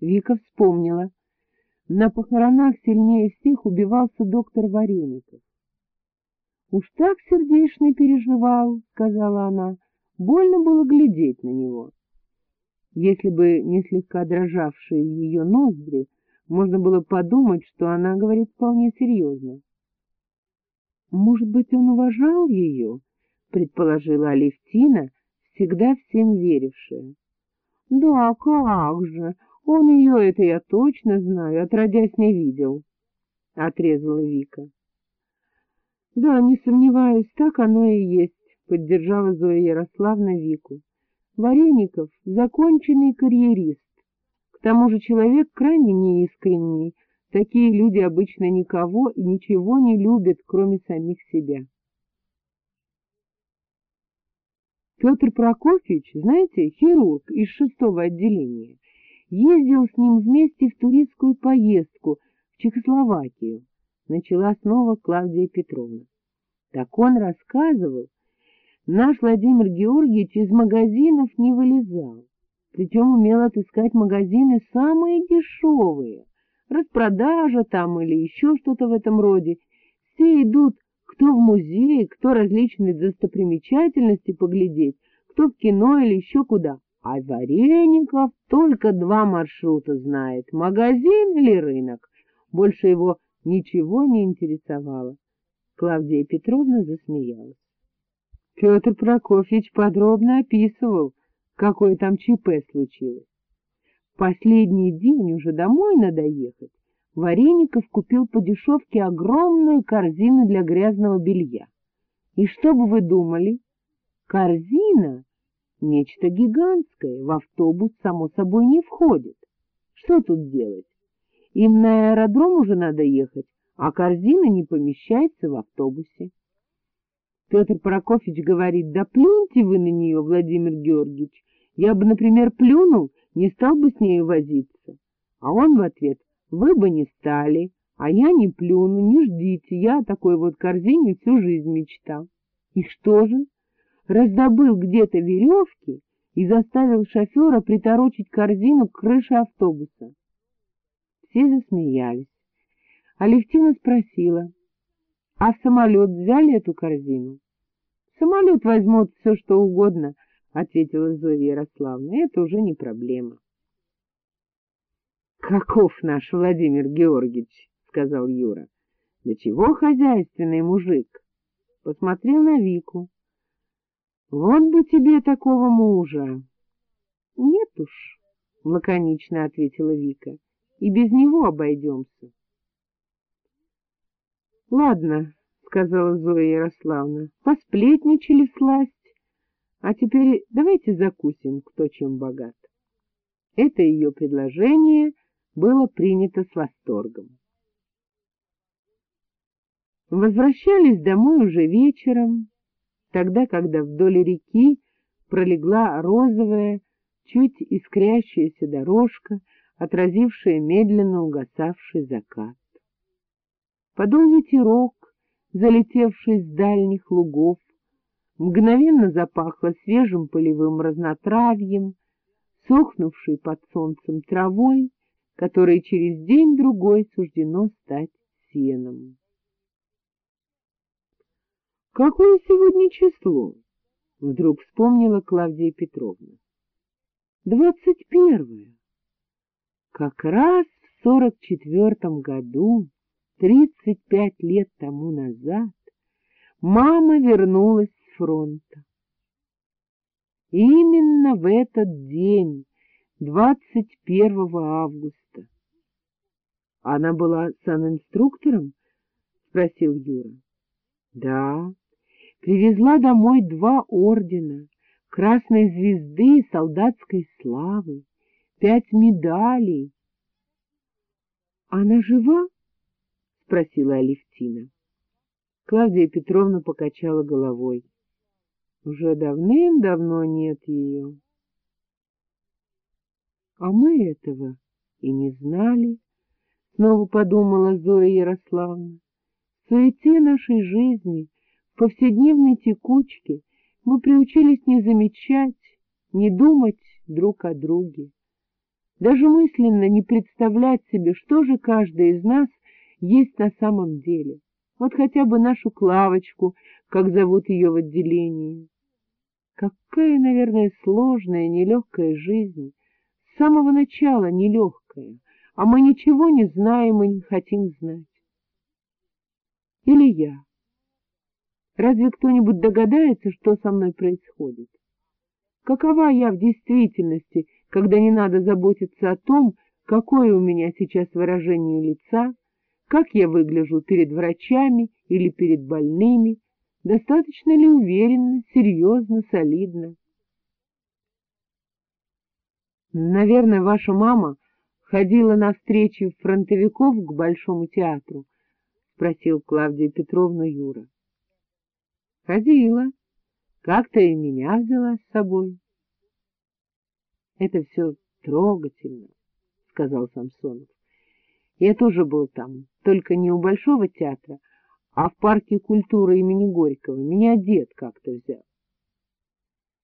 Вика вспомнила. На похоронах сильнее всех убивался доктор Вареников. — Уж так сердечно переживал, — сказала она, — больно было глядеть на него. Если бы не слегка дрожавшие ее ноздри, можно было подумать, что она говорит вполне серьезно. — Может быть, он уважал ее? — предположила Алевтина, всегда всем верившая. — Да, как же! Он ее, это я точно знаю, отродясь не видел, — отрезала Вика. — Да, не сомневаюсь, так оно и есть, — поддержала Зоя Ярославна Вику. Вареников — законченный карьерист, к тому же человек крайне неискренний, такие люди обычно никого и ничего не любят, кроме самих себя. Петр Прокофьевич, знаете, хирург из шестого отделения, ездил с ним вместе в туристскую поездку в Чехословакию, начала снова Клавдия Петровна. Так он рассказывал, наш Владимир Георгиевич из магазинов не вылезал, причем умел отыскать магазины самые дешевые, распродажа там или еще что-то в этом роде. Все идут кто в музей, кто различные достопримечательности поглядеть, кто в кино или еще куда. А Вареников только два маршрута знает — магазин или рынок. Больше его ничего не интересовало. Клавдия Петровна засмеялась. Петр Прокофьевич подробно описывал, какое там ЧП случилось. Последний день уже домой надо ехать. Вареников купил по дешевке огромную корзину для грязного белья. И что бы вы думали? Корзина Нечто гигантское, в автобус, само собой, не входит. Что тут делать? Им на аэродром уже надо ехать, а корзина не помещается в автобусе. Петр Прокофьевич говорит, да плюньте вы на нее, Владимир Георгиевич. Я бы, например, плюнул, не стал бы с нею возиться. А он в ответ, вы бы не стали, а я не плюну, не ждите, я о такой вот корзине всю жизнь мечтал. И что же? Раздобыл где-то веревки и заставил шофера приторочить корзину к крыше автобуса. Все засмеялись. Алевтина спросила, а в самолет взяли эту корзину? — Самолет возьмут все, что угодно, — ответила Зоя Ярославна, — это уже не проблема. — Каков наш Владимир Георгиевич, — сказал Юра. — Да чего хозяйственный мужик? Посмотрел на Вику. Вот бы тебе такого мужа! — Нет уж, — лаконично ответила Вика, — и без него обойдемся. — Ладно, — сказала Зоя Ярославна, — посплетничали сласть, а теперь давайте закусим, кто чем богат. Это ее предложение было принято с восторгом. Возвращались домой уже вечером, тогда, когда вдоль реки пролегла розовая, чуть искрящаяся дорожка, отразившая медленно угасавший закат. Подул ветерок, залетевший с дальних лугов, мгновенно запахло свежим полевым разнотравьем, сохнувшей под солнцем травой, которой через день-другой суждено стать сеном. — Какое сегодня число? — вдруг вспомнила Клавдия Петровна. — Двадцать первое. Как раз в сорок четвертом году, тридцать пять лет тому назад, мама вернулась с фронта. Именно в этот день, 21 августа. — Она была санинструктором? — спросил Юра. — Да, привезла домой два ордена, Красной Звезды и Солдатской Славы, пять медалей. — Она жива? — спросила Алевтина. Клавдия Петровна покачала головой. — Уже давным-давно нет ее. — А мы этого и не знали, — снова подумала Зоя Ярославна. — В суете нашей жизни повседневной текучке мы приучились не замечать, не думать друг о друге. даже мысленно не представлять себе, что же каждый из нас есть на самом деле. Вот хотя бы нашу Клавочку, как зовут ее в отделении. Какая, наверное, сложная, нелегкая жизнь. С самого начала нелегкая, а мы ничего не знаем и не хотим знать. Или я. Разве кто-нибудь догадается, что со мной происходит? Какова я в действительности, когда не надо заботиться о том, какое у меня сейчас выражение лица, как я выгляжу перед врачами или перед больными, достаточно ли уверенно, серьезно, солидно. Наверное, ваша мама ходила на встречи фронтовиков к Большому театру, — спросил Клавдия Петровна Юра. — Ходила. Как-то и меня взяла с собой. — Это все трогательно, — сказал Самсонов. — Я тоже был там, только не у Большого театра, а в парке культуры имени Горького. Меня дед как-то взял.